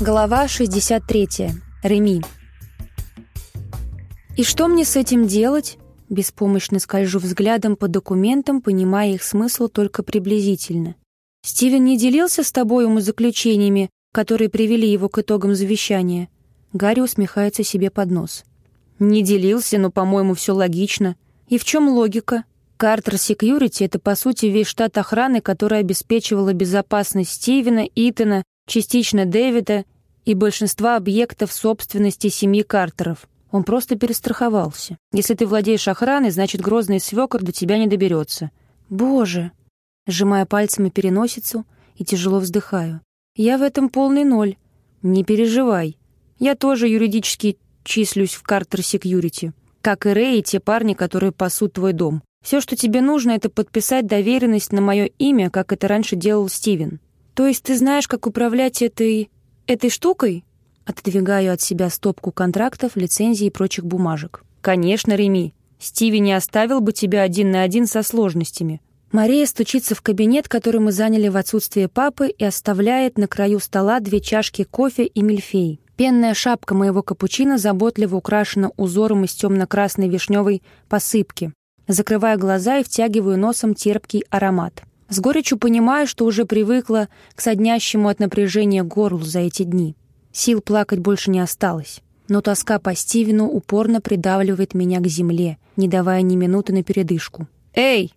Глава 63. Реми. «И что мне с этим делать?» Беспомощно скольжу взглядом по документам, понимая их смысл только приблизительно. «Стивен не делился с тобой умозаключениями, которые привели его к итогам завещания?» Гарри усмехается себе под нос. «Не делился, но, по-моему, все логично. И в чем логика?» Картер Секьюрити — это, по сути, весь штат охраны, который обеспечивала безопасность Стивена, Итана, частично Дэвида и большинства объектов собственности семьи Картеров. Он просто перестраховался. Если ты владеешь охраной, значит, грозный свекор до тебя не доберется. Боже! Сжимая пальцами переносицу и тяжело вздыхаю. Я в этом полный ноль. Не переживай. Я тоже юридически числюсь в Картер Секьюрити. Как и Рэй и те парни, которые пасут твой дом. Все, что тебе нужно, это подписать доверенность на мое имя, как это раньше делал Стивен. То есть ты знаешь, как управлять этой... этой штукой? Отодвигаю от себя стопку контрактов, лицензий и прочих бумажек. Конечно, Реми. Стиви не оставил бы тебя один на один со сложностями. Мария стучится в кабинет, который мы заняли в отсутствие папы, и оставляет на краю стола две чашки кофе и мильфей. Пенная шапка моего капучино заботливо украшена узором из темно-красной вишневой посыпки. Закрываю глаза и втягиваю носом терпкий аромат. С горечью понимаю, что уже привыкла к соднящему от напряжения горлу за эти дни. Сил плакать больше не осталось. Но тоска по Стивену упорно придавливает меня к земле, не давая ни минуты на передышку. «Эй!»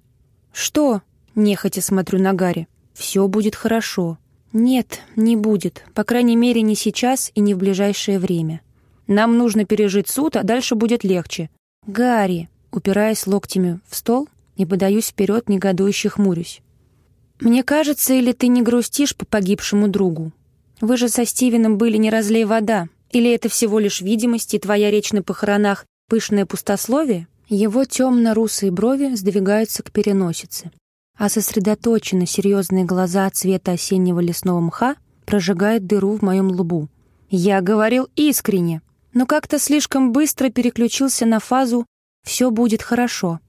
«Что?» — нехотя смотрю на Гарри. «Все будет хорошо». «Нет, не будет. По крайней мере, не сейчас и не в ближайшее время. Нам нужно пережить суд, а дальше будет легче». «Гарри!» упираясь локтями в стол и подаюсь вперед, негодующе хмурюсь. «Мне кажется, или ты не грустишь по погибшему другу? Вы же со Стивеном были не разлей вода. Или это всего лишь видимость, и твоя речь на похоронах — пышное пустословие?» Его темно-русые брови сдвигаются к переносице, а сосредоточенно серьезные глаза цвета осеннего лесного мха прожигают дыру в моем лбу. «Я говорил искренне!» но как-то слишком быстро переключился на фазу все будет хорошо.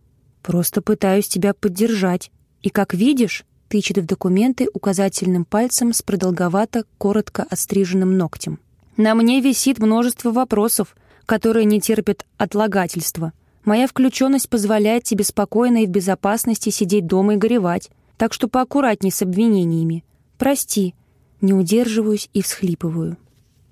Просто пытаюсь тебя поддержать. И, как видишь, тычет в документы указательным пальцем с продолговато, коротко отстриженным ногтем. На мне висит множество вопросов, которые не терпят отлагательства. Моя включенность позволяет тебе спокойно и в безопасности сидеть дома и горевать, так что поаккуратней с обвинениями. Прости, не удерживаюсь и всхлипываю.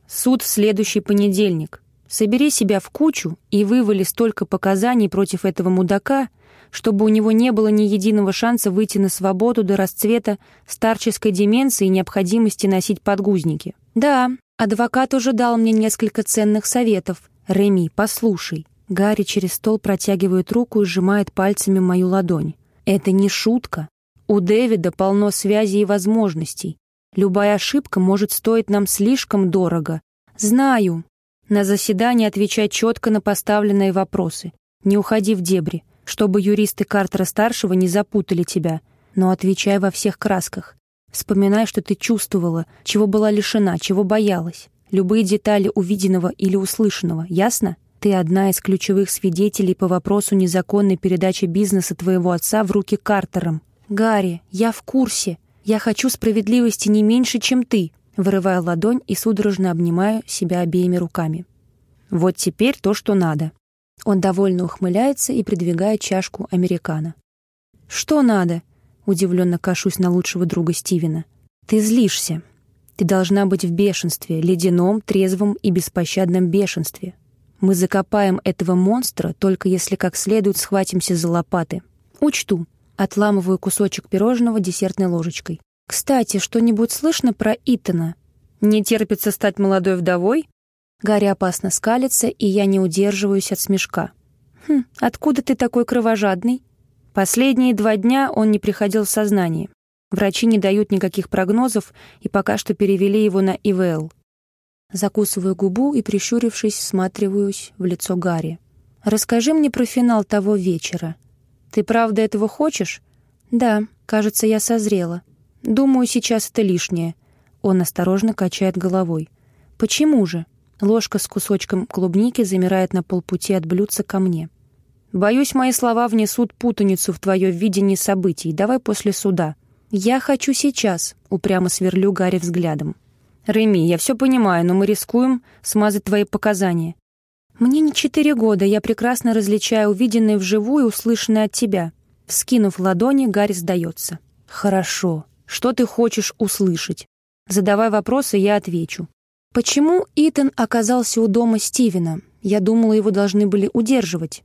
Суд в следующий понедельник. Собери себя в кучу и вывали столько показаний против этого мудака, чтобы у него не было ни единого шанса выйти на свободу до расцвета старческой деменции и необходимости носить подгузники. Да, адвокат уже дал мне несколько ценных советов. Реми, послушай. Гарри через стол протягивает руку и сжимает пальцами мою ладонь. Это не шутка. У Дэвида полно связей и возможностей. Любая ошибка может стоить нам слишком дорого. Знаю, на заседании отвечай четко на поставленные вопросы. Не уходи в дебри, чтобы юристы Картера-старшего не запутали тебя, но отвечай во всех красках. Вспоминай, что ты чувствовала, чего была лишена, чего боялась. Любые детали увиденного или услышанного, ясно? Ты одна из ключевых свидетелей по вопросу незаконной передачи бизнеса твоего отца в руки Картерам. Гарри, я в курсе. Я хочу справедливости не меньше, чем ты вырываю ладонь и судорожно обнимаю себя обеими руками. Вот теперь то, что надо. Он довольно ухмыляется и придвигает чашку американо. «Что надо?» — удивленно кашусь на лучшего друга Стивена. «Ты злишься. Ты должна быть в бешенстве, ледяном, трезвом и беспощадном бешенстве. Мы закопаем этого монстра, только если как следует схватимся за лопаты. Учту». Отламываю кусочек пирожного десертной ложечкой. «Кстати, что-нибудь слышно про Итана? Не терпится стать молодой вдовой?» Гарри опасно скалится, и я не удерживаюсь от смешка. «Хм, откуда ты такой кровожадный?» Последние два дня он не приходил в сознание. Врачи не дают никаких прогнозов и пока что перевели его на ИВЛ. Закусываю губу и, прищурившись, всматриваюсь в лицо Гарри. «Расскажи мне про финал того вечера. Ты правда этого хочешь?» «Да, кажется, я созрела. Думаю, сейчас это лишнее. Он осторожно качает головой. Почему же? Ложка с кусочком клубники замирает на полпути от блюдца ко мне. Боюсь, мои слова внесут путаницу в твое видение событий. Давай после суда. Я хочу сейчас, упрямо сверлю Гарри взглядом. «Реми, я все понимаю, но мы рискуем смазать твои показания. Мне не четыре года, я прекрасно различаю увиденное вживую и услышанное от тебя». Вскинув ладони, Гарри сдается. «Хорошо. Что ты хочешь услышать? Задавай вопросы, я отвечу. Почему Итан оказался у дома Стивена? Я думала, его должны были удерживать.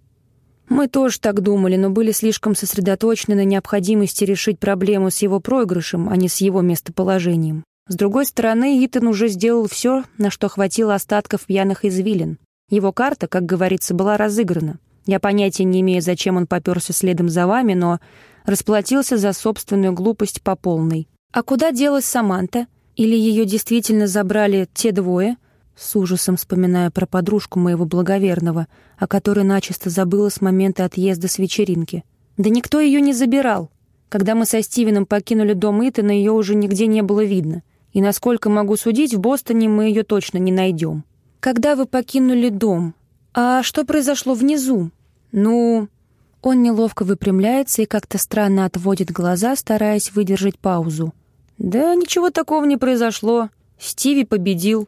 Мы тоже так думали, но были слишком сосредоточены на необходимости решить проблему с его проигрышем, а не с его местоположением. С другой стороны, Итан уже сделал все, на что хватило остатков пьяных извилин. Его карта, как говорится, была разыграна. Я понятия не имею, зачем он попёрся следом за вами, но расплатился за собственную глупость по полной. А куда делась Саманта? Или ее действительно забрали те двое? С ужасом вспоминая про подружку моего благоверного, о которой начисто забыла с момента отъезда с вечеринки. Да никто ее не забирал. Когда мы со Стивеном покинули дом Итана, ее уже нигде не было видно. И, насколько могу судить, в Бостоне мы ее точно не найдем. Когда вы покинули дом? А что произошло внизу? Ну... Он неловко выпрямляется и как-то странно отводит глаза, стараясь выдержать паузу. «Да ничего такого не произошло. Стиви победил».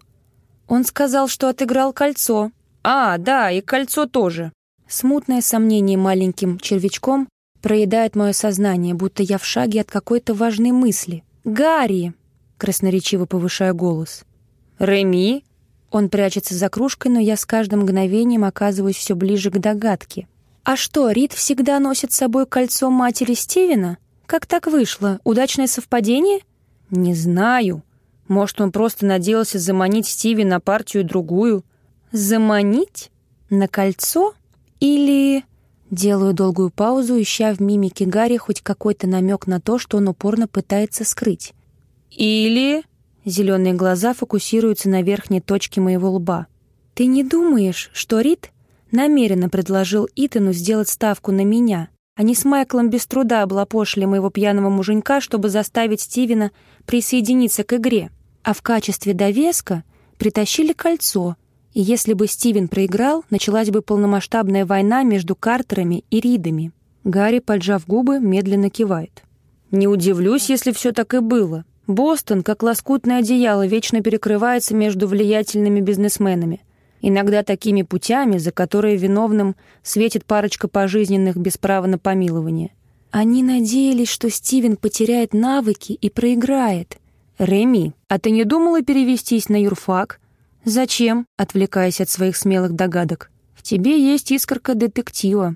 «Он сказал, что отыграл кольцо». «А, да, и кольцо тоже». Смутное сомнение маленьким червячком проедает мое сознание, будто я в шаге от какой-то важной мысли. «Гарри!» — красноречиво повышая голос. «Реми?» Он прячется за кружкой, но я с каждым мгновением оказываюсь все ближе к догадке. «А что, Рид всегда носит с собой кольцо матери Стивена? Как так вышло? Удачное совпадение?» «Не знаю. Может, он просто надеялся заманить Стиви на партию другую». «Заманить? На кольцо? Или...» Делаю долгую паузу, ища в мимике Гарри хоть какой-то намек на то, что он упорно пытается скрыть. «Или...» Зеленые глаза фокусируются на верхней точке моего лба. «Ты не думаешь, что Рид намеренно предложил Итану сделать ставку на меня, они с Майклом без труда облапошили моего пьяного муженька, чтобы заставить Стивена присоединиться к игре. А в качестве довеска притащили кольцо. И если бы Стивен проиграл, началась бы полномасштабная война между Картерами и Ридами. Гарри, поджав губы, медленно кивает. «Не удивлюсь, если все так и было. Бостон, как лоскутное одеяло, вечно перекрывается между влиятельными бизнесменами. Иногда такими путями, за которые виновным светит парочка пожизненных без права на помилование. Они надеялись, что Стивен потеряет навыки и проиграет. «Реми, а ты не думала перевестись на юрфак?» «Зачем?» — отвлекаясь от своих смелых догадок. «В тебе есть искорка детектива.